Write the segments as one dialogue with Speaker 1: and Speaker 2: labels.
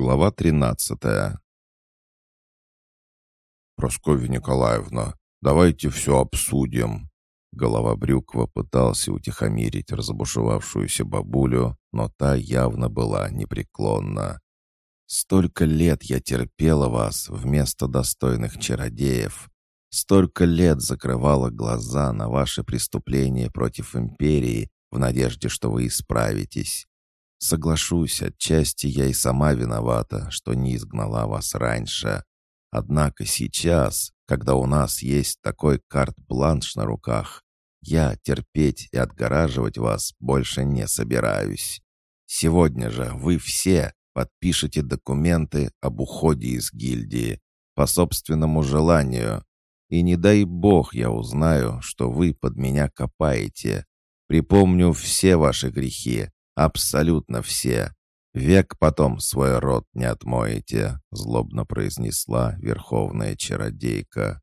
Speaker 1: Глава тринадцатая. «Прасковья Николаевна, давайте все обсудим». Голова Брюкова пытался утихомирить разбушевавшуюся бабулю, но та явно была непреклонна. «Столько лет я терпела вас вместо достойных чародеев. Столько лет закрывала глаза на ваши преступления против империи в надежде, что вы исправитесь. Соглашусь, отчасти я и сама виновата, что не изгнала вас раньше. Однако сейчас, когда у нас есть такой карт-бланш на руках, я терпеть и отгораживать вас больше не собираюсь. Сегодня же вы все подпишете документы об уходе из гильдии по собственному желанию. И не дай бог я узнаю, что вы под меня копаете. Припомню все ваши грехи, Абсолютно все. Век потом свой рот не отмоете», — злобно произнесла верховная чародейка.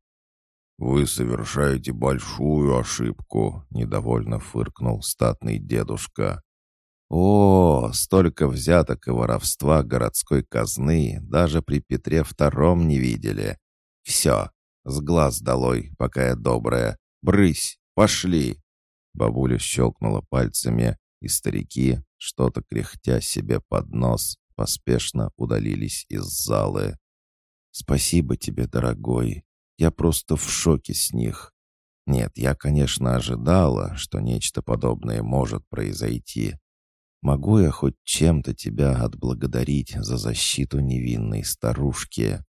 Speaker 1: «Вы совершаете большую ошибку», — недовольно фыркнул статный дедушка. «О, столько взяток и воровства городской казны даже при Петре Втором не видели. Все, с глаз долой, пока я добрая. Брысь, пошли!» Бабуля щелкнула пальцами, и старики, что-то кряхтя себе под нос, поспешно удалились из залы. «Спасибо тебе, дорогой. Я просто в шоке с них. Нет, я, конечно, ожидала, что нечто подобное может произойти. Могу я хоть чем-то тебя отблагодарить за защиту невинной старушки?»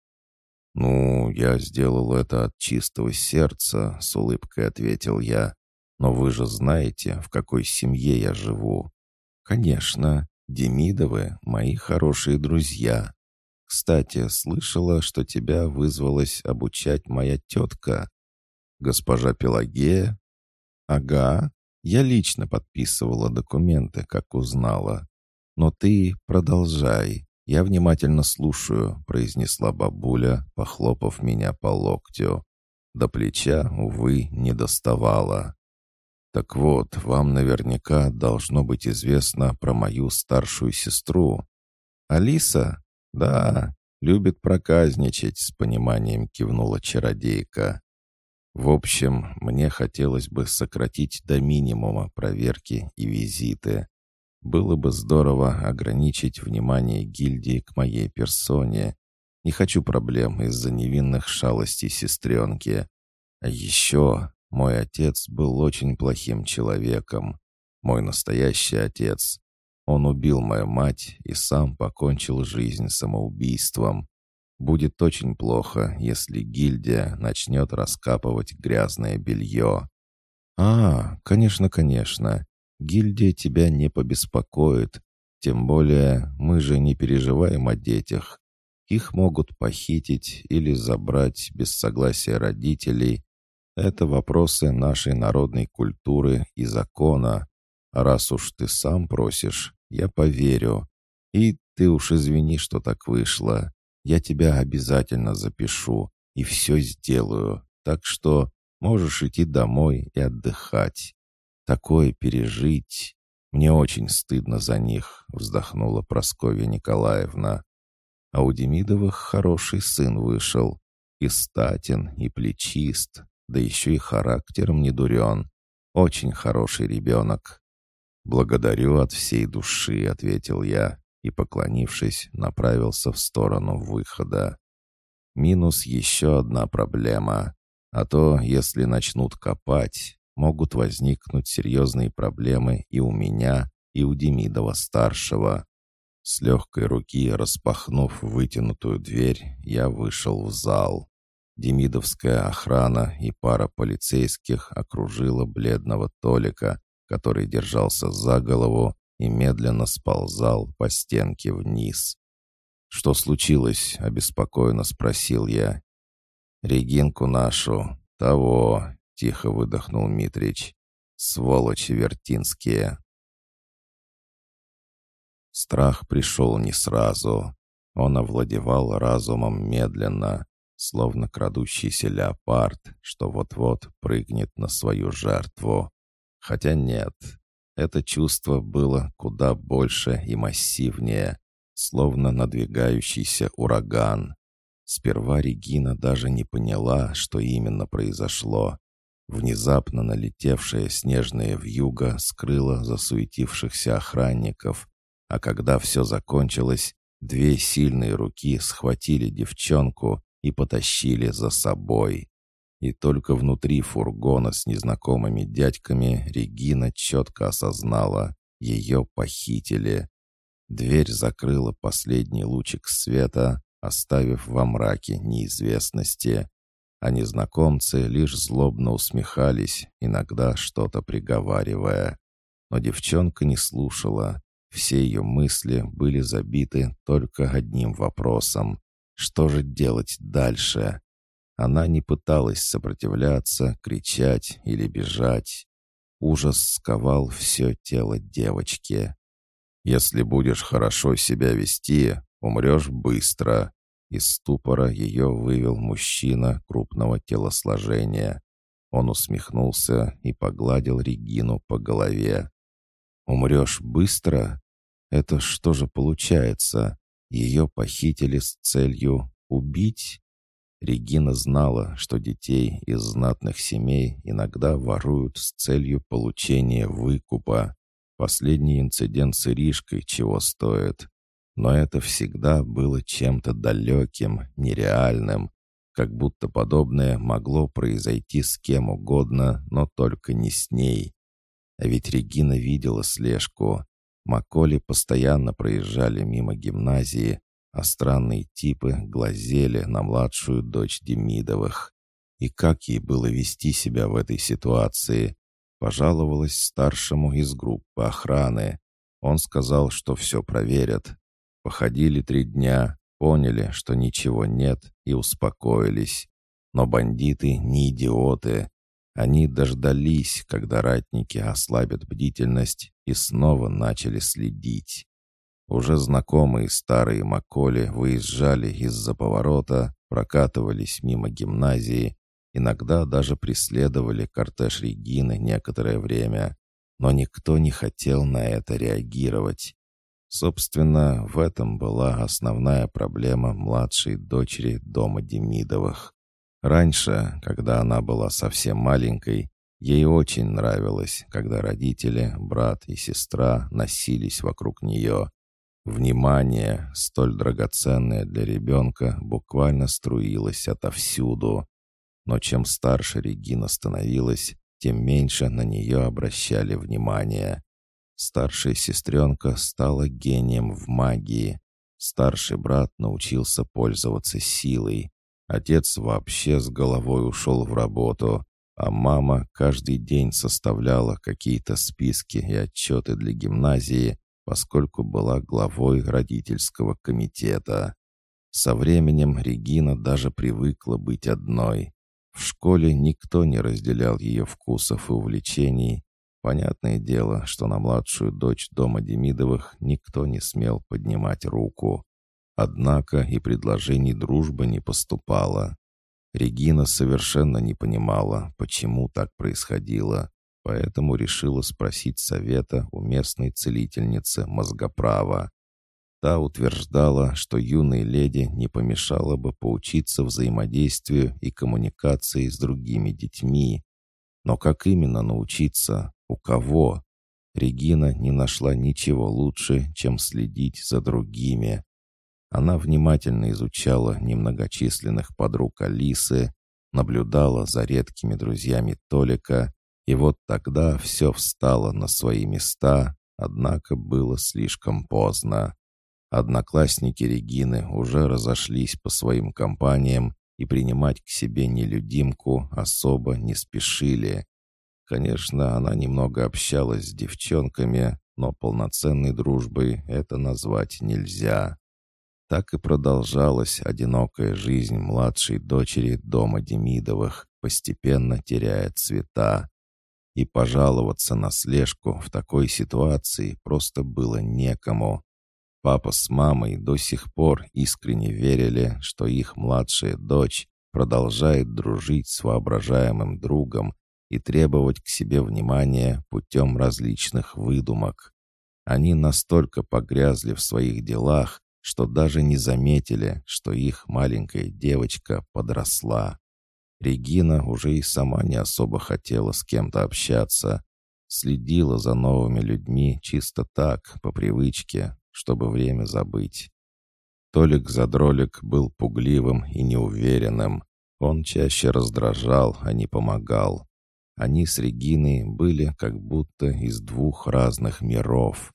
Speaker 1: «Ну, я сделал это от чистого сердца», — с улыбкой ответил я. «Но вы же знаете, в какой семье я живу. «Конечно, Демидовы — мои хорошие друзья. Кстати, слышала, что тебя вызвалась обучать моя тетка. Госпожа Пелагея?» «Ага, я лично подписывала документы, как узнала. Но ты продолжай, я внимательно слушаю», — произнесла бабуля, похлопав меня по локтю. До плеча, увы, не доставала. «Так вот, вам наверняка должно быть известно про мою старшую сестру. Алиса? Да, любит проказничать», — с пониманием кивнула чародейка. «В общем, мне хотелось бы сократить до минимума проверки и визиты. Было бы здорово ограничить внимание гильдии к моей персоне. Не хочу проблем из-за невинных шалостей сестренки. А еще мой отец был очень плохим человеком. Мой настоящий отец. Он убил мою мать и сам покончил жизнь самоубийством. Будет очень плохо, если гильдия начнет раскапывать грязное белье. «А, конечно, конечно. Гильдия тебя не побеспокоит. Тем более мы же не переживаем о детях. Их могут похитить или забрать без согласия родителей, это вопросы нашей народной культуры и закона. А раз уж ты сам просишь, я поверю. И ты уж извини, что так вышло. Я тебя обязательно запишу и все сделаю. Так что можешь идти домой и отдыхать. Такое пережить. Мне очень стыдно за них, вздохнула Прасковья Николаевна. А у Демидовых хороший сын вышел. И статен, и плечист, да еще и характером не дурен. Очень хороший ребенок». «Благодарю от всей души», — ответил я и, поклонившись, направился в сторону выхода. Минус еще одна проблема. А то, если начнут копать, могут возникнуть серьезные проблемы и у меня, и у Демидова-старшего. С легкой руки, распахнув вытянутую дверь, я вышел в зал. Демидовская охрана и пара полицейских окружила бледного Толика, который держался за голову и медленно сползал по стенке вниз. «Что случилось?» — обеспокоенно спросил я. «Регинку нашу, того», — тихо выдохнул Митрич. «Сволочи вертинские». Страх пришел не сразу. Он овладевал разумом медленно, словно крадущийся леопард, что вот-вот прыгнет на свою жертву. Хотя нет, это чувство было куда больше и массивнее, словно надвигающийся ураган. Сперва Регина даже не поняла, что именно произошло. Внезапно налетевшая снежная вьюга скрыла засуетившихся охранников, а когда все закончилось, две сильные руки схватили девчонку и потащили за собой. И только внутри фургона с незнакомыми дядьками Регина четко осознала, ее похитили. Дверь закрыла последний лучик света, оставив во мраке неизвестности. А незнакомцы лишь злобно усмехались, иногда что-то приговаривая. Но девчонка не слушала. Все ее мысли были забиты только одним вопросом. Что же делать дальше? Она не пыталась сопротивляться, кричать или бежать. Ужас сковал все тело девочки. Если будешь хорошо себя вести, умрешь быстро». Из ступора ее вывел мужчина крупного телосложения. Он усмехнулся и погладил Регину по голове. «Умрешь быстро? Это что же получается? Ее похитили с целью убить?» Регина знала, что детей из знатных семей иногда воруют с целью получения выкупа. Последний инцидент с Иришкой чего стоит. Но это всегда было чем-то далеким, нереальным, как будто подобное могло произойти с кем угодно, но только не с ней. А ведь Регина видела слежку. Маколи постоянно проезжали мимо гимназии, а странные типы глазели на младшую дочь Демидовых. И как ей было вести себя в этой ситуации? Пожаловалась старшему из группы охраны. Он сказал, что все проверят. Походили три дня, поняли, что ничего нет, и успокоились. Но бандиты не идиоты. Они дождались, когда ратники ослабят бдительность, и снова начали следить. Уже знакомые старые Маколи выезжали из-за поворота, прокатывались мимо гимназии Иногда даже преследовали кортеж Регины некоторое время, но никто не хотел на это реагировать. Собственно, в этом была основная проблема младшей дочери дома Демидовых. Раньше, когда она была совсем маленькой, ей очень нравилось, когда родители, брат и сестра носились вокруг нее. Внимание, столь драгоценное для ребенка, буквально струилось отовсюду. Но чем старше Регина становилась, тем меньше на нее обращали внимание. Старшая сестренка стала гением в магии. Старший брат научился пользоваться силой. Отец вообще с головой ушел в работу, а мама каждый день составляла какие-то списки и отчеты для гимназии, поскольку была главой родительского комитета. Со временем Регина даже привыкла быть одной. В школе никто не разделял ее вкусов и увлечений. Понятное дело, что на младшую дочь дома Демидовых никто не смел поднимать руку. Однако и предложений дружбы не поступало. Регина совершенно не понимала, почему так происходило, поэтому решила спросить совета у местной целительницы мозгоправа. Та утверждала, что юной леди не помешало бы поучиться взаимодействию и коммуникации с другими детьми. Но как именно научиться? У кого? Регина не нашла ничего лучше, чем следить за другими. Она внимательно изучала немногочисленных подруг Алисы, наблюдала за редкими друзьями Толика, и вот тогда все встало на свои места, однако было слишком поздно. Одноклассники Регины уже разошлись по своим компаниям и принимать к себе нелюдимку особо не спешили. Конечно, она немного общалась с девчонками, но полноценной дружбой это назвать нельзя. Так и продолжалась одинокая жизнь младшей дочери дома Демидовых, постепенно теряя цвета. И пожаловаться на слежку в такой ситуации просто было некому. Папа с мамой до сих пор искренне верили, что их младшая дочь продолжает дружить с воображаемым другом и требовать к себе внимания путем различных выдумок. Они настолько погрязли в своих делах, что даже не заметили, что их маленькая девочка подросла. Регина уже и сама не особо хотела с кем-то общаться, следила за новыми людьми чисто так, по привычке, чтобы время забыть. Толик-задролик был пугливым и неуверенным. Он чаще раздражал, а не помогал. Они с Региной были как будто из двух разных миров.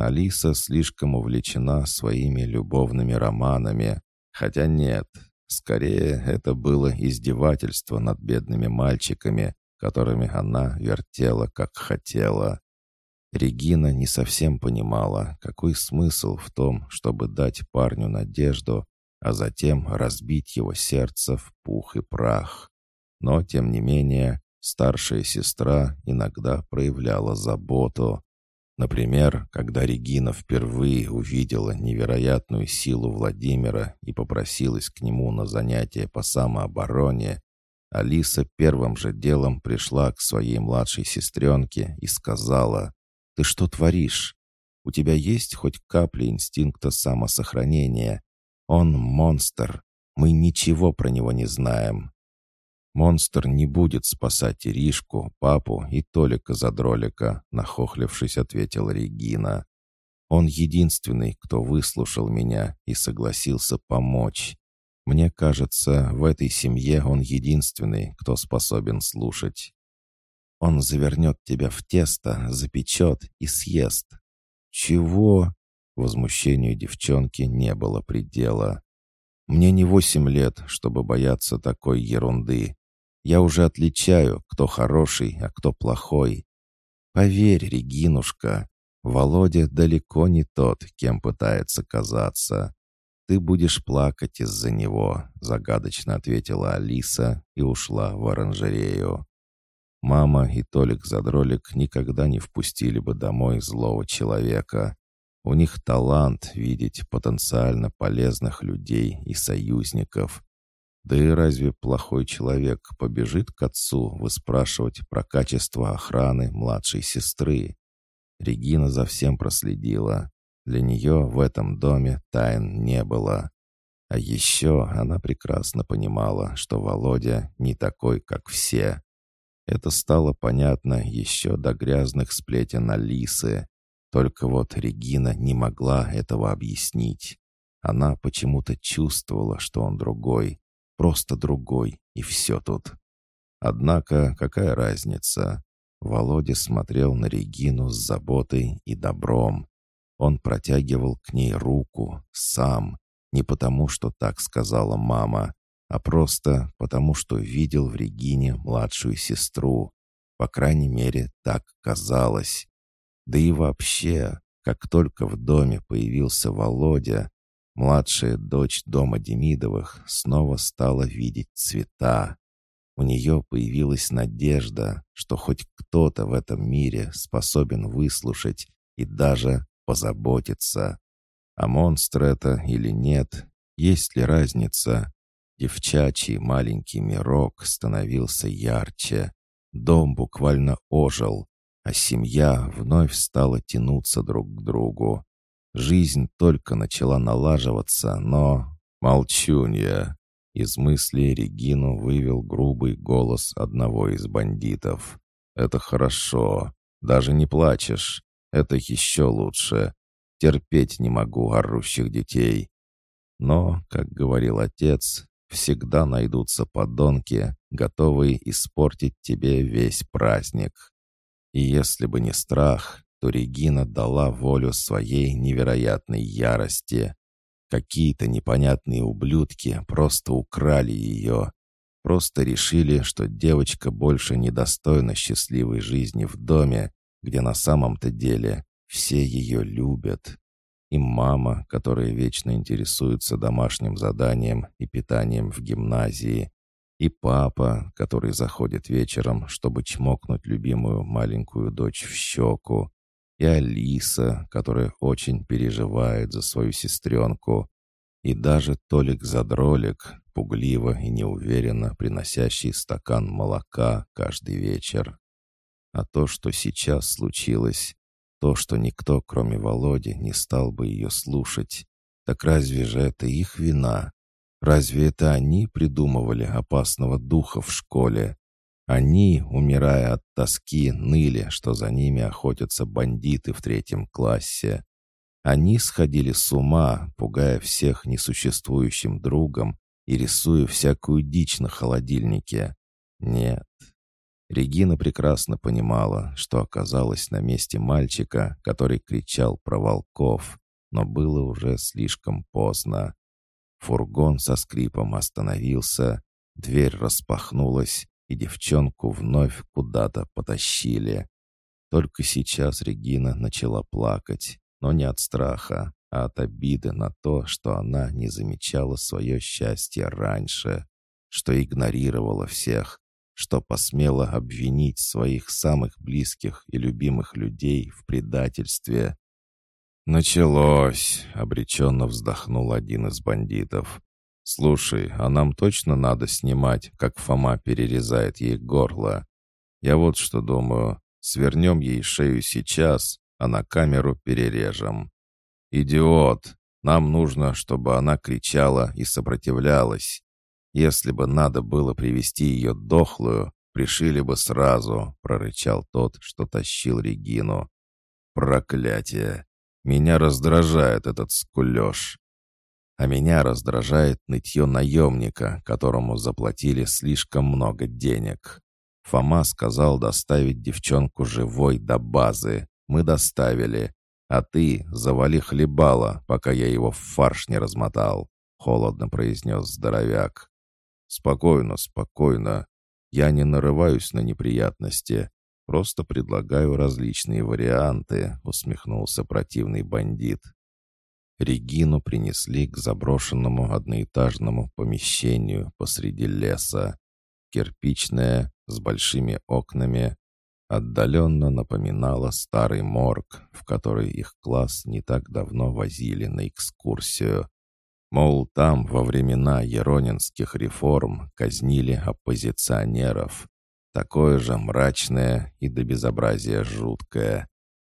Speaker 1: Алиса слишком увлечена своими любовными романами, хотя нет, скорее это было издевательство над бедными мальчиками, которыми она вертела как хотела. Регина не совсем понимала, какой смысл в том, чтобы дать парню надежду, а затем разбить его сердце в пух и прах. Но, тем не менее, старшая сестра иногда проявляла заботу. Например, когда Регина впервые увидела невероятную силу Владимира и попросилась к нему на занятия по самообороне, Алиса первым же делом пришла к своей младшей сестренке и сказала, «Ты что творишь? У тебя есть хоть капля инстинкта самосохранения? Он монстр. Мы ничего про него не знаем. Монстр не будет спасать Иришку, папу и Толика-задролика, нахохлившись, ответила Регина. Он единственный, кто выслушал меня и согласился помочь. Мне кажется, в этой семье он единственный, кто способен слушать. Он завернет тебя в тесто, запечет и съест. Чего? Возмущению девчонки не было предела. Мне не восемь лет, чтобы бояться такой ерунды. Я уже отличаю, кто хороший, а кто плохой. Поверь, Регинушка, Володя далеко не тот, кем пытается казаться. Ты будешь плакать из-за него, загадочно ответила Алиса и ушла в оранжерею. Мама и Толик-задролик никогда не впустили бы домой злого человека. У них талант видеть потенциально полезных людей и союзников. Да и разве плохой человек побежит к отцу выспрашивать про качество охраны младшей сестры? Регина за всем проследила. Для нее в этом доме тайн не было. А еще она прекрасно понимала, что Володя не такой, как все. Это стало понятно еще до грязных сплетен Алисы. Только вот Регина не могла этого объяснить. Она почему-то чувствовала, что он другой, Просто другой, и все тут. Однако, какая разница? Володя смотрел на Регину с заботой и добром. Он протягивал к ней руку, сам, не потому, что так сказала мама, а просто потому, что видел в Регине младшую сестру. По крайней мере, так казалось. Да и вообще, как только в доме появился Володя, Младшая дочь дома Демидовых снова стала видеть цвета. У нее появилась надежда, что хоть кто-то в этом мире способен выслушать и даже позаботиться. А монстр это или нет, есть ли разница? Девчачий маленький мирок становился ярче. Дом буквально ожил, а семья вновь стала тянуться друг к другу. Жизнь только начала налаживаться, но... Молчунья! Из мысли Регину вывел грубый голос одного из бандитов. «Это хорошо. Даже не плачешь. Это еще лучше. Терпеть не могу орущих детей. Но, как говорил отец, всегда найдутся подонки, готовые испортить тебе весь праздник. И если бы не страх, то Регина дала волю своей невероятной ярости. Какие-то непонятные ублюдки просто украли ее. Просто решили, что девочка больше недостойна счастливой жизни в доме, где на самом-то деле все ее любят. И мама, которая вечно интересуется домашним заданием и питанием в гимназии, и папа, который заходит вечером, чтобы чмокнуть любимую маленькую дочь в щеку, и Алиса, которая очень переживает за свою сестренку, и даже Толик-задролик, пугливо и неуверенно приносящий стакан молока каждый вечер. А то, что сейчас случилось, то, что никто, кроме Володи, не стал бы ее слушать, Так разве же это их вина? Разве это они придумывали опасного духа в школе? Они, умирая от тоски, ныли, что за ними охотятся бандиты в третьем классе. Они сходили с ума, пугая всех несуществующим другом и рисуя всякую дичь на холодильнике. Нет. Регина прекрасно понимала, что оказалась на месте мальчика, который кричал про волков, но было уже слишком поздно. Фургон со скрипом остановился, дверь распахнулась, и девчонку вновь куда-то потащили. Только сейчас Регина начала плакать, но не от страха, а от обиды на то, что она не замечала свое счастье раньше, что игнорировала всех, что посмела обвинить своих самых близких и любимых людей в предательстве. «Началось!» — обреченно вздохнул один из бандитов. «Слушай, а нам точно надо снимать, как Фома перерезает ей горло? Я вот что думаю. Свернем ей шею сейчас, а на камеру перережем. Идиот! Нам нужно, чтобы она кричала и сопротивлялась. Если бы надо было привести ее дохлую, пришили бы сразу», — прорычал тот, что тащил Регину. «Проклятие! Меня раздражает этот скулеж а меня раздражает нытье наемника, которому заплатили слишком много денег. Фома сказал доставить девчонку живой до базы. Мы доставили. А ты завали хлебала, пока я его в фарш не размотал», — холодно произнес здоровяк. «Спокойно, спокойно. Я не нарываюсь на неприятности. Просто предлагаю различные варианты», — усмехнулся противный бандит. Регину принесли к заброшенному одноэтажному помещению посреди леса. Кирпичное, с большими окнами, отдаленно напоминало старый морг, в который их класс не так давно возили на экскурсию. Мол, там во времена еронинских реформ казнили оппозиционеров. Такое же мрачное и до безобразия жуткое.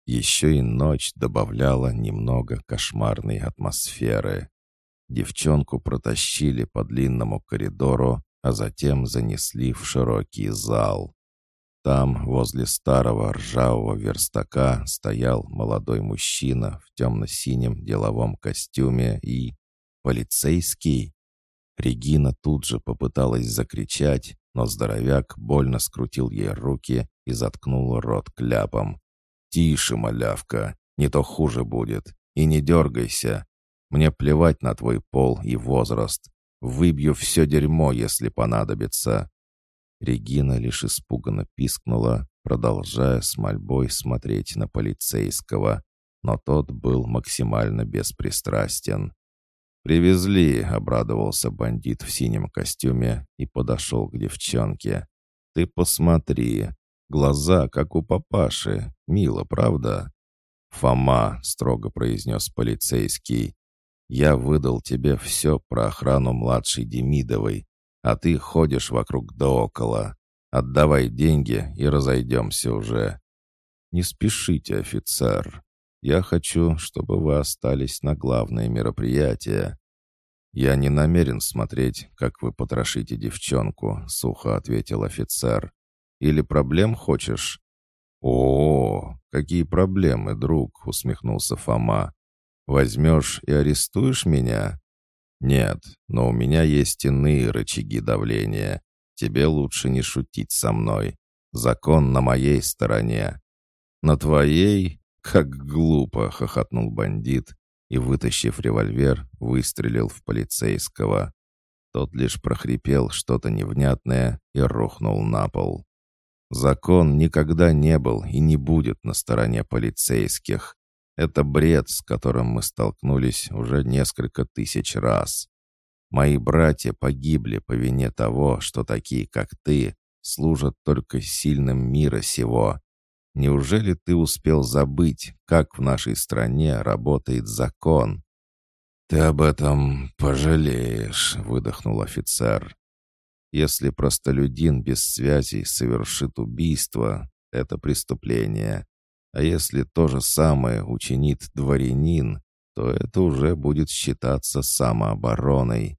Speaker 1: Еще и ночь добавляла немного кошмарной атмосферы. Девчонку протащили по длинному коридору, а затем занесли в широкий зал. Там, возле старого ржавого верстака, стоял молодой мужчина в темно-синем деловом костюме и... Полицейский? Регина тут же попыталась закричать, но здоровяк больно скрутил ей руки и заткнул рот кляпом. «Тише, малявка, не то хуже будет. И не дергайся. Мне плевать на твой пол и возраст. Выбью все дерьмо, если понадобится». Регина лишь испуганно пискнула, продолжая с мольбой смотреть на полицейского, но тот был максимально беспристрастен. «Привезли», — обрадовался бандит в синем костюме и подошел к девчонке. «Ты посмотри, Глаза, как у папаши. Мило, правда?» «Фома», — строго произнес полицейский, — «я выдал тебе все про охрану младшей Демидовой, а ты ходишь вокруг да около. Отдавай деньги и разойдемся уже». «Не спешите, офицер. Я хочу, чтобы вы остались на главное мероприятие». «Я не намерен смотреть, как вы потрошите девчонку», — сухо ответил офицер. Или проблем хочешь?» «О, какие проблемы, друг!» — усмехнулся Фома. «Возьмешь и арестуешь меня?» «Нет, но у меня есть иные рычаги давления. Тебе лучше не шутить со мной. Закон на моей стороне». «На твоей? Как глупо!» — хохотнул бандит и, вытащив револьвер, выстрелил в полицейского. Тот лишь прохрипел что-то невнятное и рухнул на пол. Закон никогда не был и не будет на стороне полицейских. Это бред, с которым мы столкнулись уже несколько тысяч раз. Мои братья погибли по вине того, что такие, как ты, служат только сильным мира сего. Неужели ты успел забыть, как в нашей стране работает закон?» «Ты об этом пожалеешь», — выдохнул офицер. Если простолюдин без связей совершит убийство, это преступление. А если то же самое учинит дворянин, то это уже будет считаться самообороной.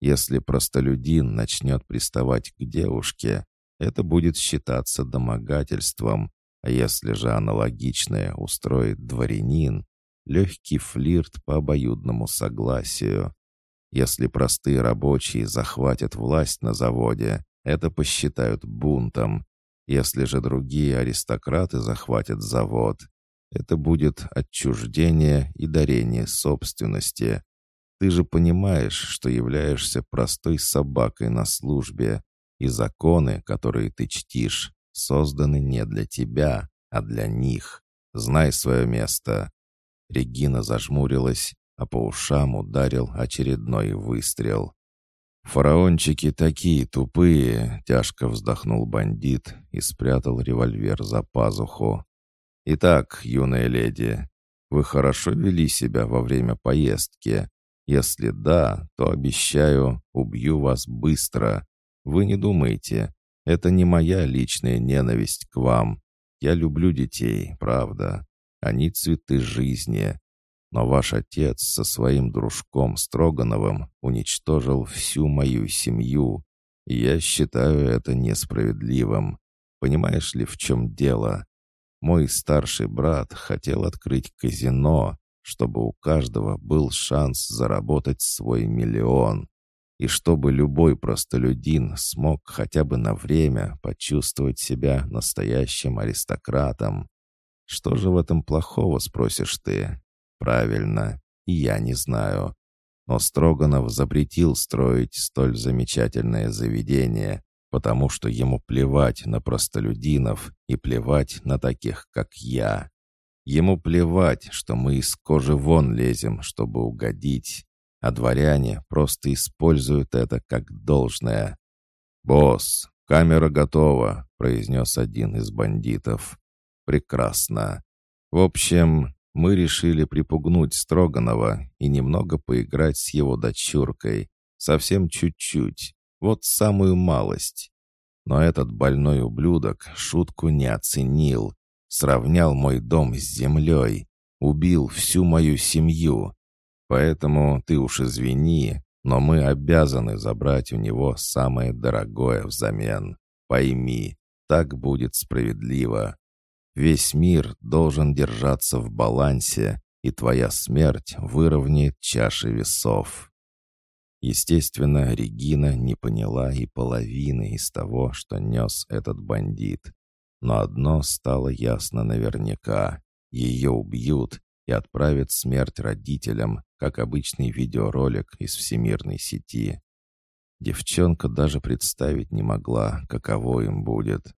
Speaker 1: Если простолюдин начнет приставать к девушке, это будет считаться домогательством, а если же аналогичное устроит дворянин, легкий флирт по обоюдному согласию. Если простые рабочие захватят власть на заводе, это посчитают бунтом. Если же другие аристократы захватят завод, это будет отчуждение и дарение собственности. Ты же понимаешь, что являешься простой собакой на службе, и законы, которые ты чтишь, созданы не для тебя, а для них. Знай свое место». Регина зажмурилась, а по ушам ударил очередной выстрел. «Фараончики такие тупые!» — тяжко вздохнул бандит и спрятал револьвер за пазуху. «Итак, юная леди, вы хорошо вели себя во время поездки. Если да, то обещаю, убью вас быстро. Вы не думайте, это не моя личная ненависть к вам. Я люблю детей, правда. Они цветы жизни. Но ваш отец со своим дружком Строгановым уничтожил всю мою семью. И я считаю это несправедливым. Понимаешь ли, в чем дело? Мой старший брат хотел открыть казино, чтобы у каждого был шанс заработать свой миллион и чтобы любой простолюдин смог хотя бы на время почувствовать себя настоящим аристократом. Что же в этом плохого, спросишь ты? Правильно, я не знаю. Но Строганов запретил строить столь замечательное заведение, потому что ему плевать на простолюдинов и плевать на таких, как я. Ему плевать, что мы из кожи вон лезем, чтобы угодить а дворяне просто используют это как должное. «Босс, камера готова», — произнес один из бандитов. «Прекрасно. В общем, мы решили припугнуть Строганова и немного поиграть с его дочуркой. Совсем чуть-чуть. Вот самую малость. Но этот больной ублюдок шутку не оценил. Сравнял мой дом с землей. Убил всю мою семью. Поэтому ты уж извини, но мы обязаны забрать у него самое дорогое взамен. Пойми, так будет справедливо. Весь мир должен держаться в балансе, и твоя смерть выровняет чаши весов. Естественно, Регина не поняла и половины из того, что нес этот бандит. Но одно стало ясно наверняка. Ее убьют и отправят смерть родителям, как обычный видеоролик из всемирной сети. Девчонка даже представить не могла, каково им будет.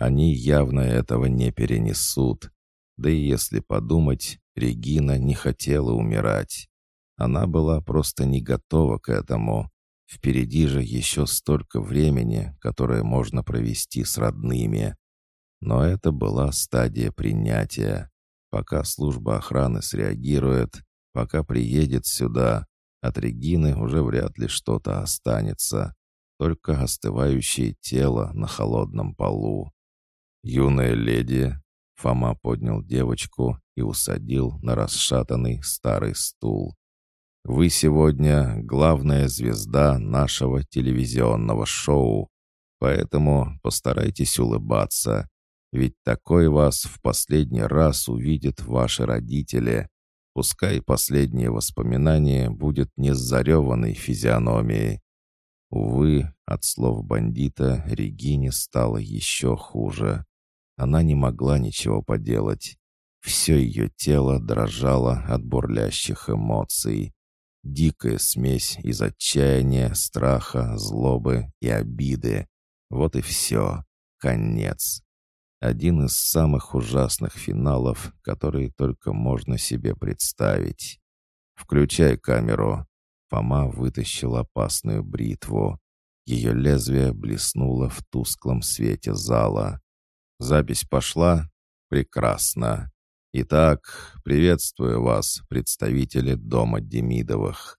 Speaker 1: Они явно этого не перенесут. Да и если подумать, Регина не хотела умирать. Она была просто не готова к этому. Впереди же еще столько времени, которое можно провести с родными. Но это была стадия принятия. Пока служба охраны среагирует, Пока приедет сюда, от Регины уже вряд ли что-то останется. Только остывающее тело на холодном полу. «Юная леди!» Фома поднял девочку и усадил на расшатанный старый стул. «Вы сегодня главная звезда нашего телевизионного шоу, поэтому постарайтесь улыбаться, ведь такой вас в последний раз увидят ваши родители, Пускай последнее воспоминание будет не с зареванной физиономией. Увы, от слов бандита Регине стало еще хуже. Она не могла ничего поделать. Все ее тело дрожало от бурлящих эмоций. Дикая смесь из отчаяния, страха, злобы и обиды. Вот и все. Конец. Один из самых ужасных финалов, которые только можно себе представить. «Включай камеру». Фома вытащил опасную бритву. Ее лезвие блеснуло в тусклом свете зала. «Запись пошла? Прекрасно. Итак, приветствую вас, представители дома Демидовых.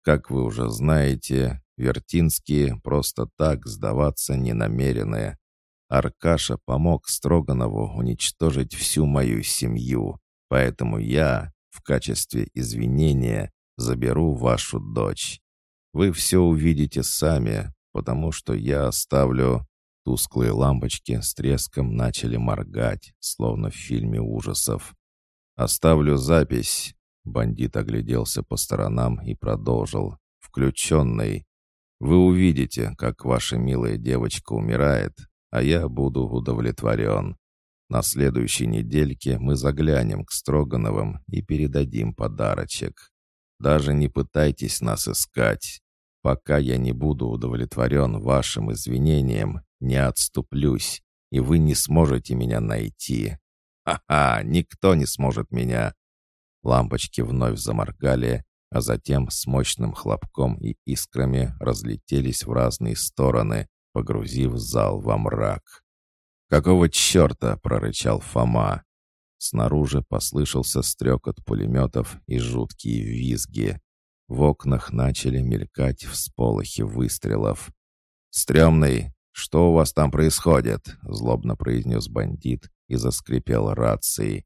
Speaker 1: Как вы уже знаете, Вертинские просто так сдаваться не намерены. Аркаша помог Строганову уничтожить всю мою семью, поэтому я, в качестве извинения заберу вашу дочь. Вы все увидите сами, потому что я оставлю...» Тусклые лампочки с треском начали моргать, словно в фильме ужасов. «Оставлю запись». Бандит огляделся по сторонам и продолжил. «Включенный. Вы увидите, как ваша милая девочка умирает, а я буду удовлетворен. На следующей недельке мы заглянем к Строгановым и передадим подарочек. Даже не пытайтесь нас искать. Пока я не буду удовлетворен вашим извинением, не отступлюсь, и вы не сможете меня найти. Ха-ха, никто не сможет меня. Лампочки вновь заморгали, а затем с мощным хлопком и искрами разлетелись в разные стороны, погрузив зал во мрак. «Какого черта?» — прорычал Фома. Снаружи послышался стрекот пулеметов и жуткие визги. В окнах начали мелькать всполохи выстрелов. «Стремный, что у вас там происходит?» — злобно произнес бандит и заскрипел рацией.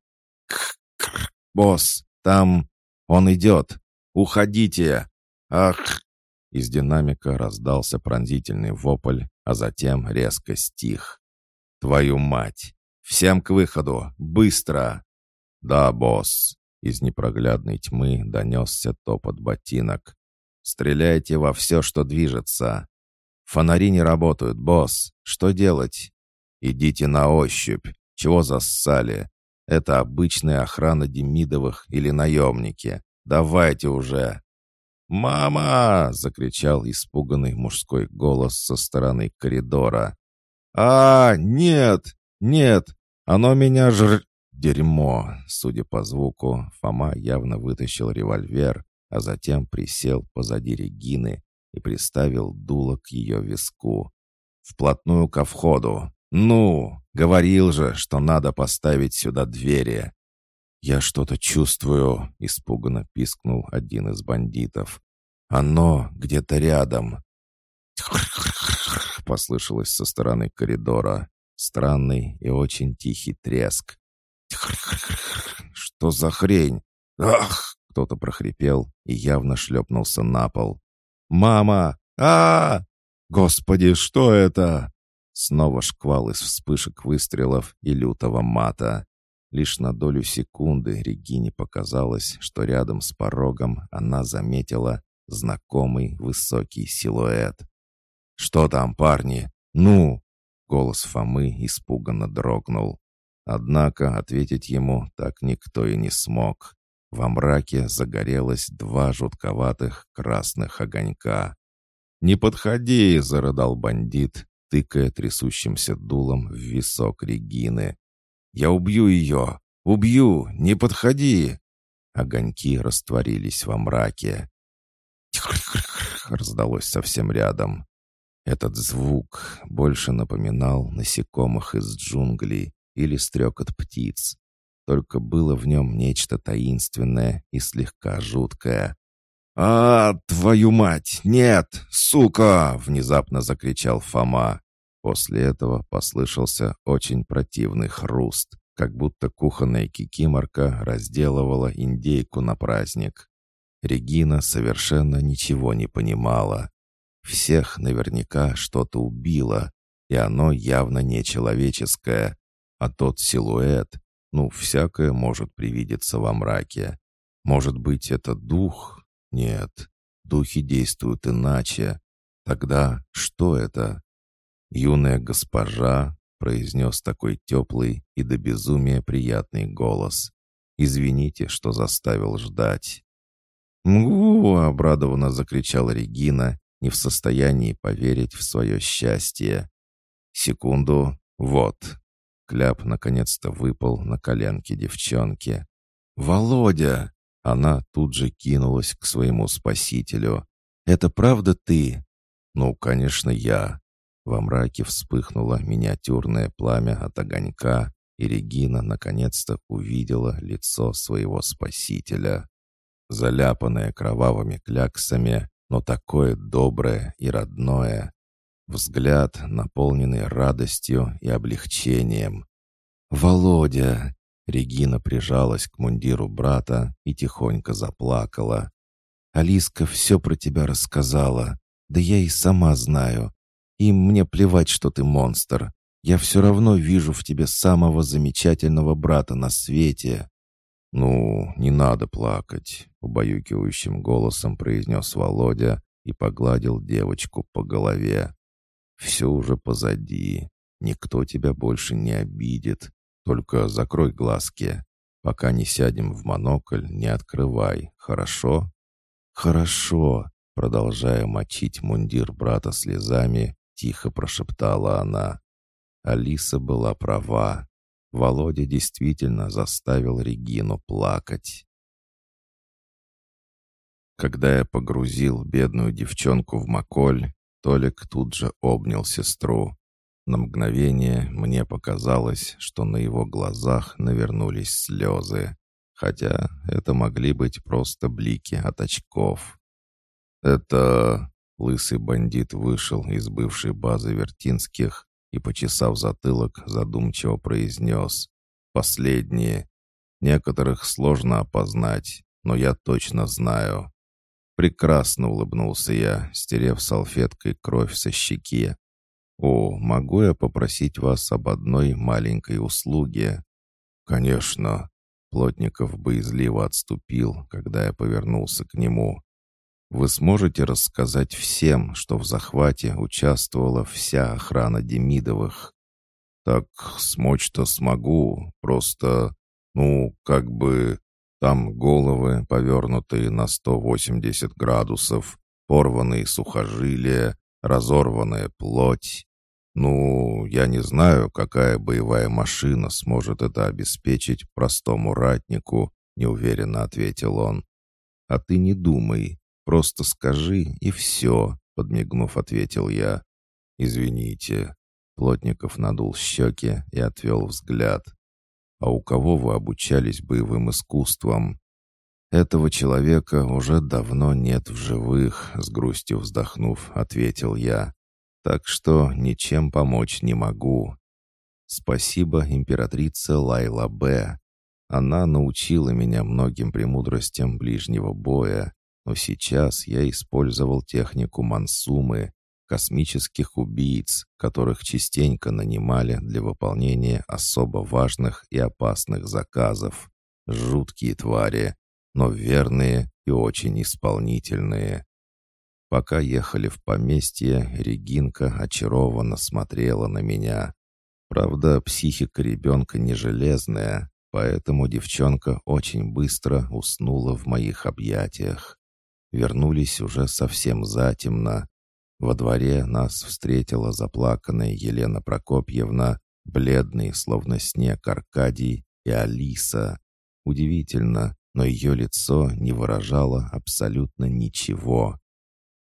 Speaker 1: «Босс, там... он идет! Уходите! Ах!» Из динамика раздался пронзительный вопль, а затем резко стих. «Твою мать! Всем к выходу! Быстро!» «Да, босс!» Из непроглядной тьмы донесся топот ботинок. «Стреляйте во все, что движется!» «Фонари не работают, босс! Что делать?» «Идите на ощупь! Чего зассали? Это обычная охрана Демидовых или наемники! Давайте уже!» «Мама!» — закричал испуганный мужской голос со стороны коридора. «А, нет! Нет! Оно меня жр...» Дерьмо! Судя по звуку, Фома явно вытащил револьвер, а затем присел позади Регины и приставил дуло к ее виску. «Вплотную ко входу! Ну! Говорил же, что надо поставить сюда двери!» «Я что-то чувствую», — испуганно пискнул один из бандитов. «Оно где-то рядом. послышалось со стороны коридора. Странный и очень тихий треск. «Что за хрень? Ах!» Кто-то прохрипел и явно шлепнулся на пол. «Мама! а, -а, -а Господи, что это?» Снова шквал из вспышек выстрелов и лютого мата. Лишь на долю секунды Регине показалось, что рядом с порогом она заметила знакомый высокий силуэт. «Что там, парни? Ну!» Голос Фомы испуганно дрогнул. Однако ответить ему так никто и не смог. Во мраке загорелось два жутковатых красных огонька. «Не подходи!» — зарыдал бандит, тыкая трясущимся дулом в висок Регины. «Я убью ее! Убью! Не подходи!» Огоньки растворились во мраке. раздалось совсем рядом. Этот звук больше напоминал насекомых из джунглей или стрекот птиц. Только было в нем нечто таинственное и слегка жуткое. «А, твою мать! Нет! Сука!» — внезапно закричал Фома. После этого послышался очень противный хруст, как будто кухонная кикиморка разделывала индейку на праздник. Регина совершенно ничего не понимала. Всех наверняка что-то убило, и оно явно нечеловеческое. А тот силуэт, ну, всякое может привидеться во мраке. Может быть, это дух? Нет, духи действуют иначе. Тогда что это? Юная госпожа произнес такой теплый и до безумия приятный голос. «Извините, что заставил ждать». «Мгу!» — обрадованно закричала Регина не в состоянии поверить в свое счастье. Секунду. Вот. Кляп наконец-то выпал на коленки девчонки. «Володя!» Она тут же кинулась к своему спасителю. «Это правда ты?» «Ну, конечно, я». Во мраке вспыхнуло миниатюрное пламя от огонька, и Регина наконец-то увидела лицо своего спасителя. Заляпанное кровавыми кляксами, но такое доброе и родное. Взгляд, наполненный радостью и облегчением. «Володя!» Регина прижалась к мундиру брата и тихонько заплакала. «Алиска все про тебя рассказала. Да я и сама знаю. Им мне плевать, что ты монстр. Я все равно вижу в тебе самого замечательного брата на свете». «Ну, не надо плакать», — убаюкивающим голосом произнес Володя и погладил девочку по голове. «Все уже позади. Никто тебя больше не обидит. Только закрой глазки. Пока не сядем в монокль, не открывай. Хорошо?» «Хорошо», — продолжая мочить мундир брата слезами, тихо прошептала она. Алиса была права. Володя действительно заставил Регину плакать. Когда я погрузил бедную девчонку в маколь, Толик тут же обнял сестру. На мгновение мне показалось, что на его глазах навернулись слезы, хотя это могли быть просто блики от очков. «Это...» — лысый бандит вышел из бывшей базы Вертинских и, почесав затылок, задумчиво произнес. «Последние. Некоторых сложно опознать, но я точно знаю». Прекрасно улыбнулся я, стерев салфеткой кровь со щеки. «О, могу я попросить вас об одной маленькой услуге?» «Конечно». Плотников боязливо отступил, когда я повернулся к нему. Вы сможете рассказать всем, что в захвате участвовала вся охрана Демидовых? Так смочь-то смогу, просто, ну, как бы, там головы, повернутые на 180 градусов, порванные сухожилия, разорванная плоть. Ну, я не знаю, какая боевая машина сможет это обеспечить простому ратнику, неуверенно ответил он. А ты не думай, Просто скажи, и все», — подмигнув, ответил я. «Извините». Плотников надул щеки и отвел взгляд. «А у кого вы обучались боевым искусствам?» «Этого человека уже давно нет в живых», — с грустью вздохнув, ответил я. «Так что ничем помочь не могу». «Спасибо императрице Лайла Б. Она научила меня многим премудростям ближнего боя, но сейчас я использовал технику Мансумы, космических убийц, которых частенько нанимали для выполнения особо важных и опасных заказов. Жуткие твари, но верные и очень исполнительные. Пока ехали в поместье, Регинка очарованно смотрела на меня. Правда, психика ребенка не железная, поэтому девчонка очень быстро уснула в моих объятиях. Вернулись уже совсем затемно. Во дворе нас встретила заплаканная Елена Прокопьевна, бледный, словно снег Аркадий и Алиса. Удивительно, но ее лицо не выражало абсолютно ничего.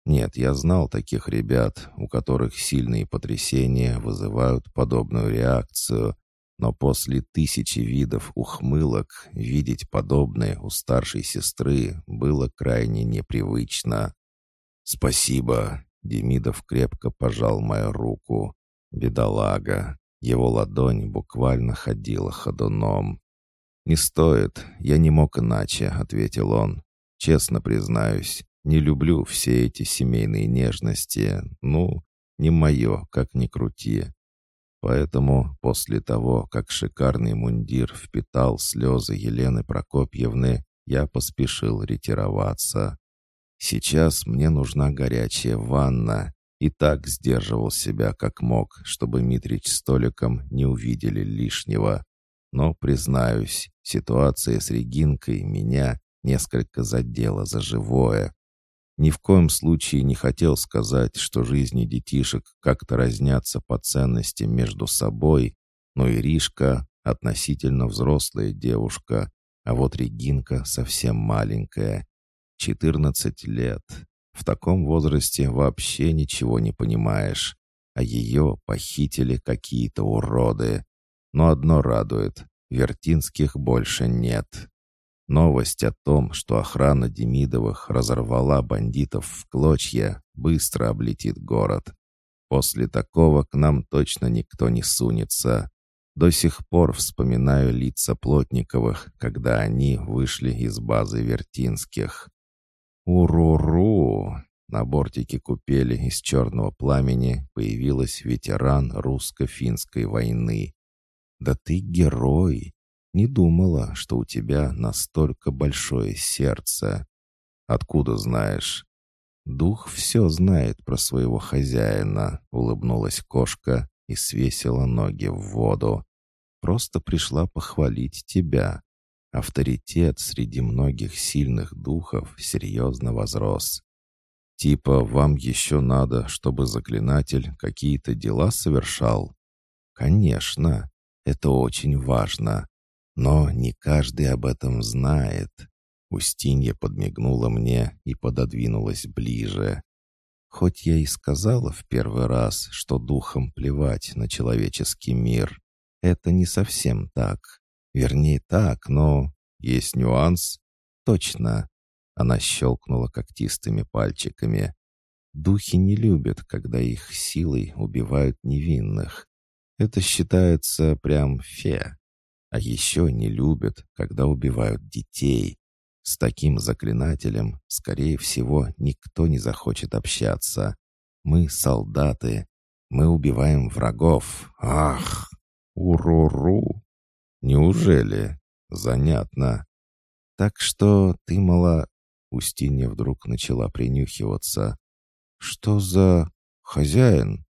Speaker 1: Нет, я знал таких ребят, у которых сильные потрясения вызывают подобную реакцию, но после тысячи видов ухмылок видеть подобное у старшей сестры было крайне непривычно. «Спасибо!» — Демидов крепко пожал мою руку. «Бедолага!» Его ладонь буквально ходила ходуном. «Не стоит, я не мог иначе», — ответил он. «Честно признаюсь, не люблю все эти семейные нежности. Ну, не мое, как ни крути. Поэтому после того, как шикарный мундир впитал слезы Елены Прокопьевны, я поспешил ретироваться. Сейчас мне нужна горячая ванна, и так сдерживал себя как мог, чтобы Митрич с Толиком не увидели лишнего. Но, признаюсь, ситуация с Регинкой меня несколько задела за живое. Ни в коем случае не хотел сказать, что жизни детишек как-то разнятся по ценностям между собой, но Иришка — относительно взрослая девушка, а вот Регинка совсем маленькая. 14 лет. В таком возрасте вообще ничего не понимаешь, а ее похитили какие-то уроды. Но одно радует — Вертинских больше нет. Новость о том, что охрана Демидовых разорвала бандитов в клочья, быстро облетит город. После такого к нам точно никто не сунется. До сих пор вспоминаю лица Плотниковых, когда они вышли из базы Вертинских. Уру-ру! На бортике купели из черного пламени появилась ветеран русско-финской войны. «Да ты герой! Не думала, что у тебя настолько большое сердце. Откуда знаешь?» «Дух все знает про своего хозяина», — улыбнулась кошка и свесила ноги в воду. «Просто пришла похвалить тебя. Авторитет среди многих сильных духов серьезно возрос. Типа, вам еще надо, чтобы заклинатель какие-то дела совершал? Конечно, это очень важно. Но не каждый об этом знает. Устинья подмигнула мне и пододвинулась ближе. Хоть я и сказала в первый раз, что духом плевать на человеческий мир, это не совсем так. Вернее, так, но есть нюанс. Точно. Она щелкнула когтистыми пальчиками. Духи не любят, когда их силой убивают невинных. Это считается прям фе. А еще не любят, когда убивают детей. С таким заклинателем, скорее всего, никто не захочет общаться. Мы солдаты. Мы убиваем врагов. Ах! Уруру! Неужели? Занятно. Так что ты мало... Устинья вдруг начала принюхиваться. «Что за... хозяин?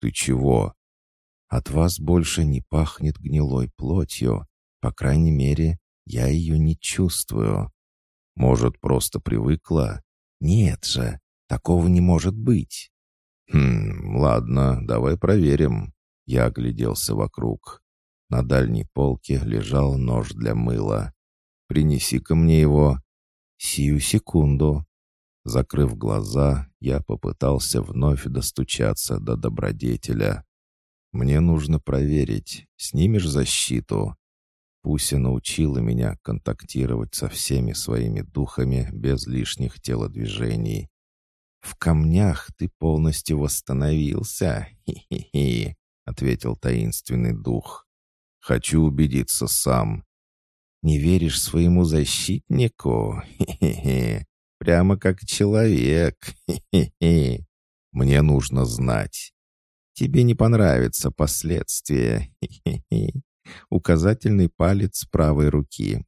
Speaker 1: Ты чего?» «От вас больше не пахнет гнилой плотью. По крайней мере, я ее не чувствую». «Может, просто привыкла?» «Нет же, такого не может быть». «Хм, ладно, давай проверим». Я огляделся вокруг. На дальней полке лежал нож для мыла. «Принеси-ка мне его». «Сию секунду». Закрыв глаза, я попытался вновь достучаться до добродетеля. «Мне нужно проверить, снимешь защиту?» Пуся научила меня контактировать со всеми своими духами без лишних телодвижений. «В камнях ты полностью восстановился, хи-хи-хи», — ответил таинственный дух. «Хочу убедиться сам». «Не веришь своему защитнику? Хе-хе-хе. Прямо как человек. Хе-хе-хе. Мне нужно знать. Тебе не понравятся последствия. Хе-хе-хе. Указательный палец правой руки.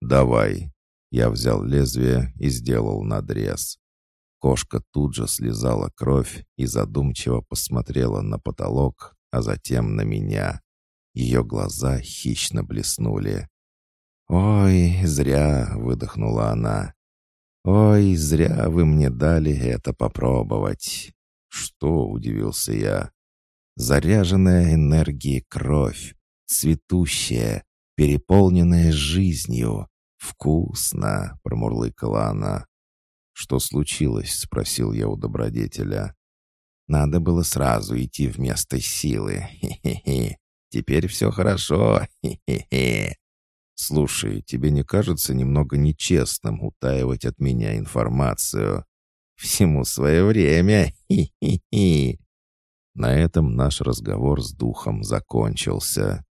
Speaker 1: Давай. Я взял лезвие и сделал надрез. Кошка тут же слезала кровь и задумчиво посмотрела на потолок, а затем на меня. Ее глаза хищно блеснули. «Ой, зря!» — выдохнула она. «Ой, зря вы мне дали это попробовать!» «Что?» — удивился я. «Заряженная энергией кровь, цветущая, переполненная жизнью. Вкусно!» — промурлыкала она. «Что случилось?» — спросил я у добродетеля. «Надо было сразу идти вместо силы. Хе-хе-хе. Теперь все хорошо. Хе-хе-хе. «Слушай, тебе не кажется немного нечестным утаивать от меня информацию?» «Всему свое время! Хи-хи-хи!» На этом наш разговор с духом закончился.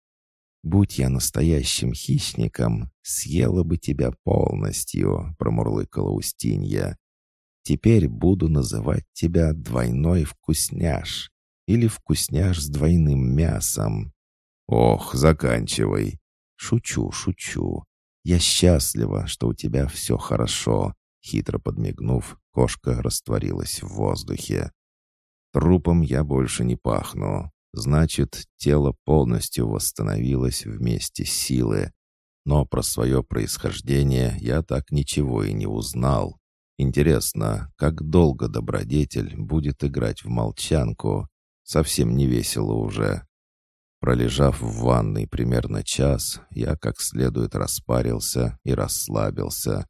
Speaker 1: «Будь я настоящим хищником, съела бы тебя полностью», — промурлыкала Устинья. «Теперь буду называть тебя двойной вкусняш или вкусняш с двойным мясом». «Ох, заканчивай!» «Шучу, шучу. Я счастлива, что у тебя все хорошо». Хитро подмигнув, кошка растворилась в воздухе. «Трупом я больше не пахну. Значит, тело полностью восстановилось вместе силы. Но про свое происхождение я так ничего и не узнал. Интересно, как долго добродетель будет играть в молчанку? Совсем не весело уже. Пролежав в ванной примерно час, я как следует распарился и расслабился.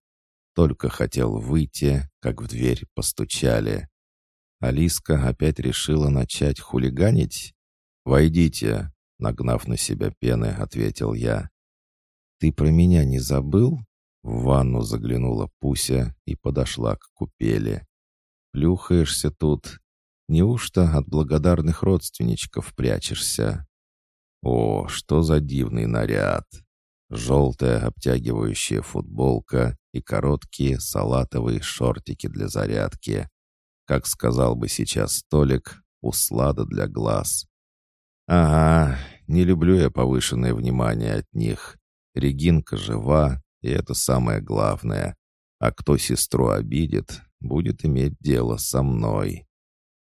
Speaker 1: Только хотел выйти, как в дверь постучали. Алиска опять решила начать хулиганить? «Войдите», — нагнав на себя пены, ответил я. «Ты про меня не забыл?» В ванну заглянула Пуся и подошла к купели. «Плюхаешься тут. Неужто от благодарных родственничков прячешься?» О, что за дивный наряд! Желтая обтягивающая футболка и короткие салатовые шортики для зарядки. Как сказал бы сейчас столик, услада для глаз. Ага, не люблю я повышенное внимание от них. Регинка жива, и это самое главное. А кто сестру обидит, будет иметь дело со мной.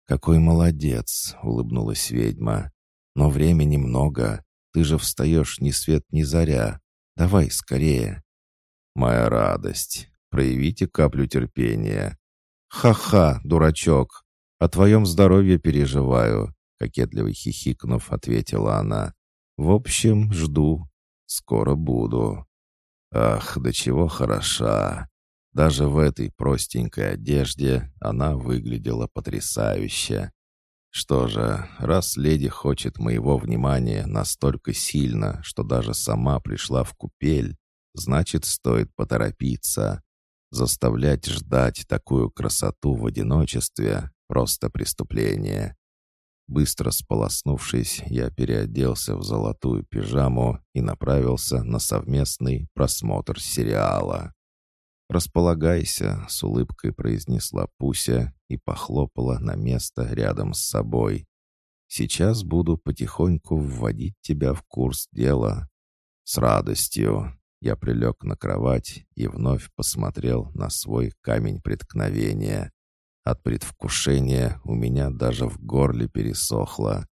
Speaker 1: «Какой молодец!» — улыбнулась ведьма. «Но времени много. Ты же встаешь ни свет ни заря. Давай скорее». «Моя радость. Проявите каплю терпения». «Ха-ха, дурачок! О твоем здоровье переживаю», — кокетливо хихикнув, ответила она. «В общем, жду. Скоро буду». «Ах, до чего хороша! Даже в этой простенькой одежде она выглядела потрясающе. Что же, раз леди хочет моего внимания настолько сильно, что даже сама пришла в купель, значит, стоит поторопиться. Заставлять ждать такую красоту в одиночестве — просто преступление. Быстро сполоснувшись, я переоделся в золотую пижаму и направился на совместный просмотр сериала. «Располагайся», — с улыбкой произнесла Пуся и похлопала на место рядом с собой. «Сейчас буду потихоньку вводить тебя в курс дела». «С радостью». Я прилег на кровать и вновь посмотрел на свой камень преткновения. От предвкушения у меня даже в горле пересохло.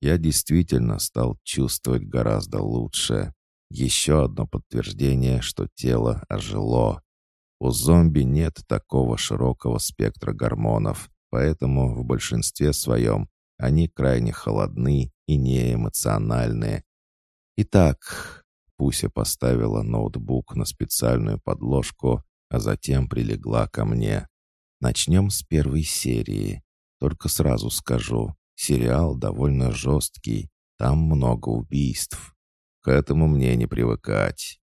Speaker 1: Я действительно стал чувствовать гораздо лучше. Еще одно подтверждение, что тело ожило. У зомби нет такого широкого спектра гормонов, поэтому в большинстве своем они крайне холодны и неэмоциональны. Итак, Пуся поставила ноутбук на специальную подложку, а затем прилегла ко мне. Начнем с первой серии. Только сразу скажу, сериал довольно жесткий, там много убийств. К этому мне не привыкать.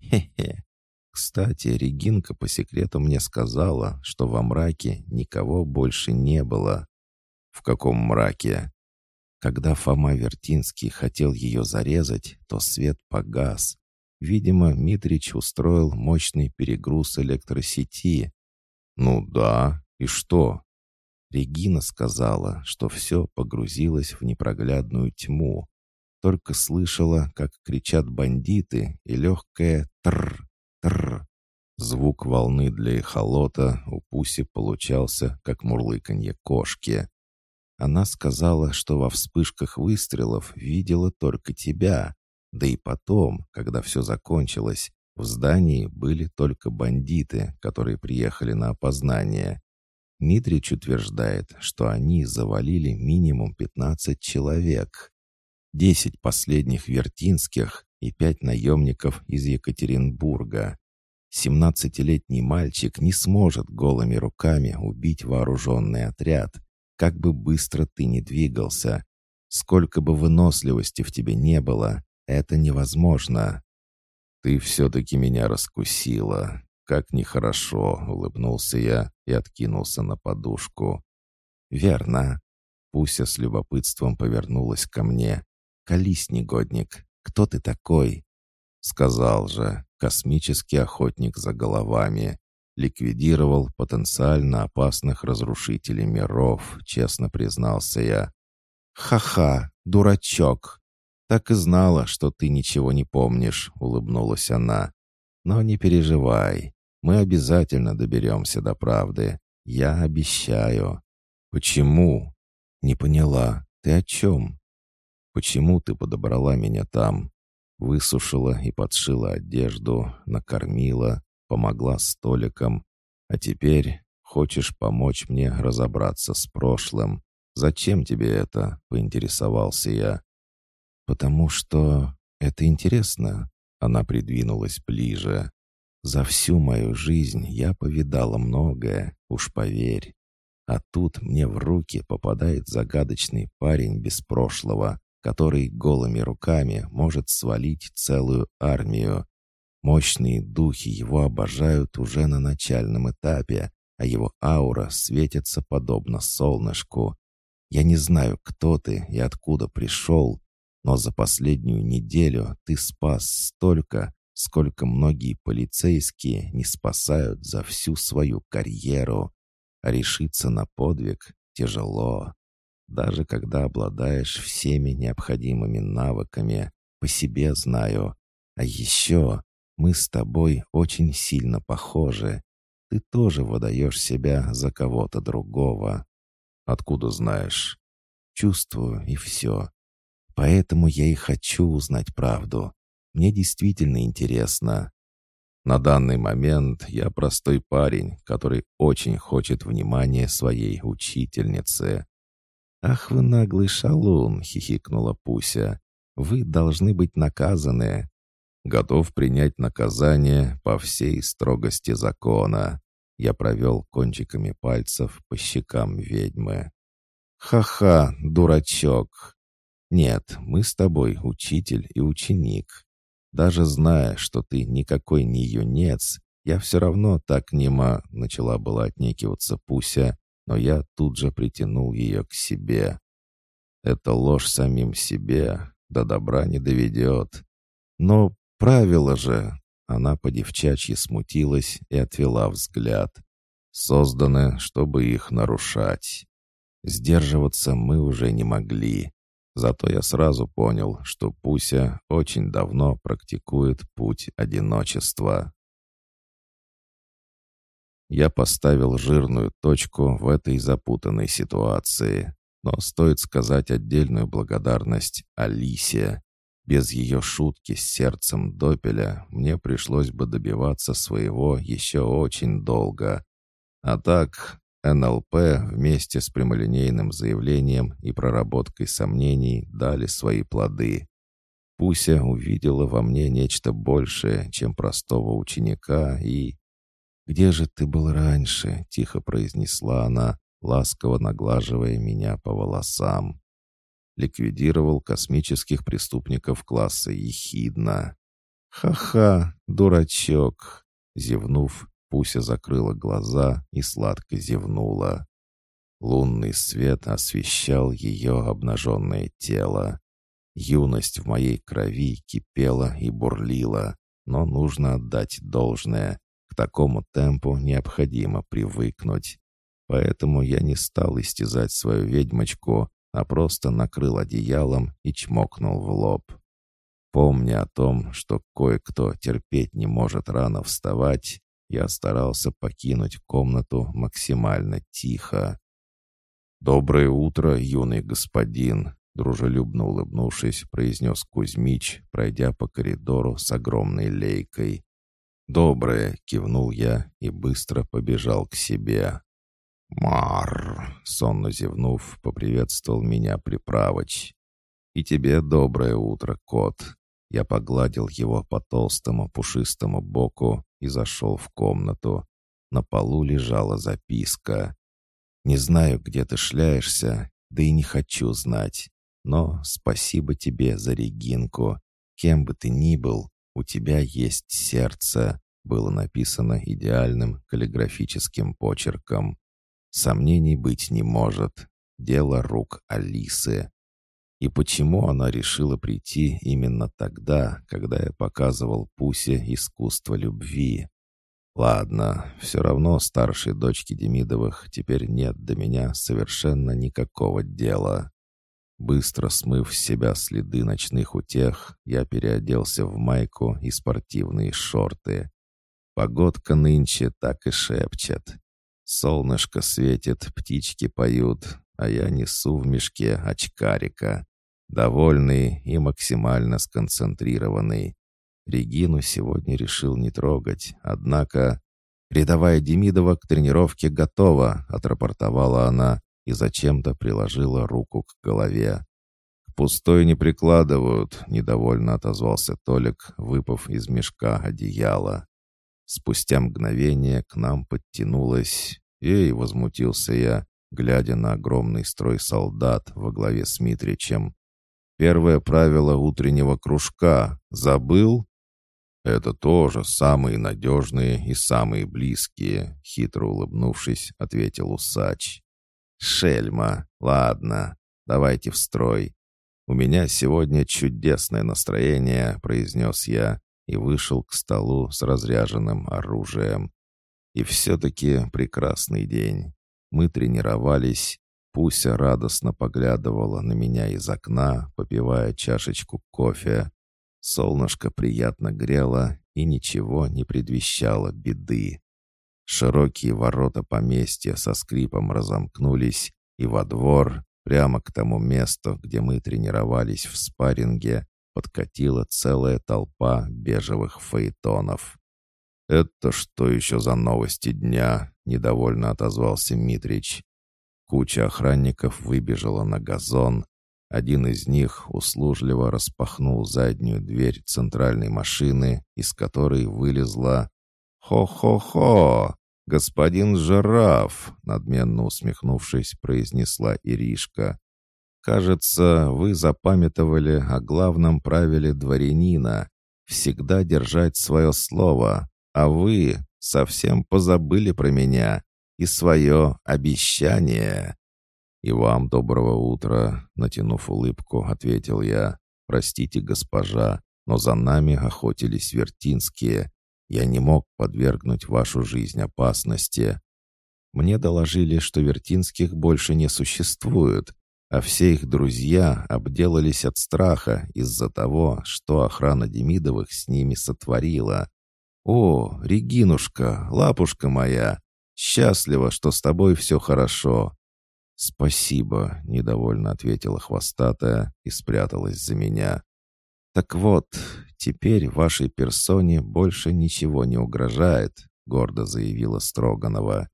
Speaker 1: Хе-хе. Кстати, Регинка по секрету мне сказала, что во мраке никого больше не было. В каком мраке? Когда Фома Вертинский хотел ее зарезать, то свет погас. Видимо, Митрич устроил мощный перегруз электросети. Ну да, и что? Регина сказала, что все погрузилось в непроглядную тьму. Только слышала, как кричат бандиты, и легкое «тррр» Тррр. Звук волны для эхолота у Пуси получался, как мурлыканье кошки. Она сказала, что во вспышках выстрелов видела только тебя. Да и потом, когда все закончилось, в здании были только бандиты, которые приехали на опознание. Митрич утверждает, что они завалили минимум 15 человек. Десять последних вертинских и пять наемников из Екатеринбурга. Семнадцатилетний мальчик не сможет голыми руками убить вооруженный отряд, как бы быстро ты ни двигался. Сколько бы выносливости в тебе не было, это невозможно. «Ты все-таки меня раскусила. Как нехорошо!» — улыбнулся я и откинулся на подушку. «Верно». Пуся с любопытством повернулась ко мне. «Колись, негодник, кто ты такой?» Сказал же, космический охотник за головами. Ликвидировал потенциально опасных разрушителей миров, честно признался я. «Ха-ха, дурачок! Так и знала, что ты ничего не помнишь», — улыбнулась она. «Но не переживай, мы обязательно доберемся до правды. Я обещаю». «Почему?» «Не поняла. Ты о чем?» Почему ты подобрала меня там? Высушила и подшила одежду, накормила, помогла столикам. А теперь хочешь помочь мне разобраться с прошлым. Зачем тебе это?» — поинтересовался я. «Потому что это интересно». Она придвинулась ближе. «За всю мою жизнь я повидала многое, уж поверь. А тут мне в руки попадает загадочный парень без прошлого, который голыми руками может свалить целую армию. Мощные духи его обожают уже на начальном этапе, а его аура светится подобно солнышку. Я не знаю, кто ты и откуда пришел, Но за последнюю неделю ты спас столько, сколько многие полицейские не спасают за всю свою карьеру. А решиться на подвиг тяжело. Даже когда обладаешь всеми необходимыми навыками, по себе знаю. А еще мы с тобой очень сильно похожи. Ты тоже выдаешь себя за кого-то другого. Откуда знаешь? Чувствую, и все. Поэтому я и хочу узнать правду. Мне действительно интересно. На данный момент я простой парень, который очень хочет внимания своей учительницы. «Ах вы наглый шалун!» — хихикнула Пуся. «Вы должны быть наказаны». «Готов принять наказание по всей строгости закона». Я провел кончиками пальцев по щекам ведьмы. «Ха-ха, дурачок! Нет, мы с тобой учитель и ученик. Даже зная, что ты никакой не юнец, я все равно так нема...» Начала была отнекиваться Пуся, но я тут же притянул ее к себе. Это ложь самим себе, до добра не доведет. Но правило же... Она по-девчачьи смутилась и отвела взгляд. Созданы, чтобы их нарушать. Сдерживаться мы уже не могли. Зато я сразу понял, что Пуся очень давно практикует путь одиночества. Я поставил жирную точку в этой запутанной ситуации. Но стоит сказать отдельную благодарность Алисе. Без ее шутки с сердцем Допеля мне пришлось бы добиваться своего еще очень долго. А так, НЛП вместе с прямолинейным заявлением и проработкой сомнений дали свои плоды. Пуся увидела во мне нечто большее, чем простого ученика, и «Где же ты был раньше?» — тихо произнесла она, ласково наглаживая меня по волосам. Ликвидировал космических преступников класса Ехидна. «Ха-ха, дурачок!» Зевнув, Пуся закрыла глаза и сладко зевнула. Лунный свет освещал ее обнаженное тело. Юность в моей крови кипела и бурлила, но нужно отдать должное такому темпу необходимо привыкнуть. Поэтому я не стал истязать свою ведьмочку, а просто накрыл одеялом и чмокнул в лоб. Помня о том, что кое-кто терпеть не может рано вставать, я старался покинуть комнату максимально тихо. «Доброе утро, юный господин!» Дружелюбно улыбнувшись, произнес Кузьмич, пройдя по коридору с огромной лейкой. «Доброе», — кивнул я и быстро побежал к себе. «Мар!» — сонно зевнув, поприветствовал меня приправоч. «И тебе доброе утро, кот!» Я погладил его по толстому пушистому боку и зашел в комнату. На полу лежала записка. «Не знаю, где ты шляешься, да и не хочу знать. Но спасибо тебе за Регинку. Кем бы ты ни был, «У тебя есть сердце», было написано идеальным каллиграфическим почерком. Сомнений быть не может. Дело рук Алисы. И почему она решила прийти именно тогда, когда я показывал Пусе искусство любви? Ладно, все равно старшей дочки Демидовых теперь нет до меня совершенно никакого дела. Быстро смыв с себя следы ночных утех, я переоделся в майку и спортивные шорты. Погодка нынче так и шепчет. Солнышко светит, птички поют, а я несу в мешке очкарика. Довольный и максимально сконцентрированный. Регину сегодня решил не трогать, однако... «Рядовая Демидова к тренировке готова», — отрапортовала она, и зачем-то приложила руку к голове. «К пустой не прикладывают», — недовольно отозвался Толик, выпав из мешка одеяла. Спустя мгновение к нам подтянулась... «Эй!» — возмутился я, глядя на огромный строй солдат во главе с Митричем. «Первое правило утреннего кружка. Забыл?» «Это тоже самые надежные и самые близкие», — хитро улыбнувшись, ответил усач. «Шельма! Ладно, давайте в строй!» «У меня сегодня чудесное настроение», — произнес я и вышел к столу с разряженным оружием. И все-таки прекрасный день. Мы тренировались. Пуся радостно поглядывала на меня из окна, попивая чашечку кофе. Солнышко приятно грело и ничего не предвещало беды. Широкие ворота поместья со скрипом разомкнулись, и во двор, прямо к тому месту, где мы тренировались в спарринге, подкатила целая толпа бежевых фаэтонов. «Это что еще за новости дня?» — недовольно отозвался Митрич. Куча охранников выбежала на газон. Один из них услужливо распахнул заднюю дверь центральной машины, из которой вылезла... «Хо-хо-хо! Господин жираф!» — надменно усмехнувшись, произнесла Иришка. «Кажется, вы запамятовали о главном правиле дворянина — всегда держать свое слово, а вы совсем позабыли про меня и свое обещание». «И вам доброго утра», — натянув улыбку, ответил я. «Простите, госпожа, но за нами охотились вертинские. Я не мог подвергнуть вашу жизнь опасности. Мне доложили, что вертинских больше не существует, а все их друзья обделались от страха из-за того, что охрана Демидовых с ними сотворила. «О, Регинушка, лапушка моя! Счастлива, что с тобой все хорошо!» «Спасибо», — недовольно ответила хвостатая и спряталась за меня. «Так вот, теперь вашей персоне больше ничего не угрожает», — гордо заявила Строганова.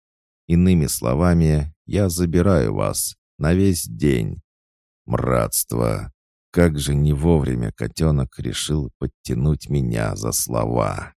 Speaker 1: «Иными словами, я забираю вас на весь день». «Мратство! Как же не вовремя котенок решил подтянуть меня за слова!»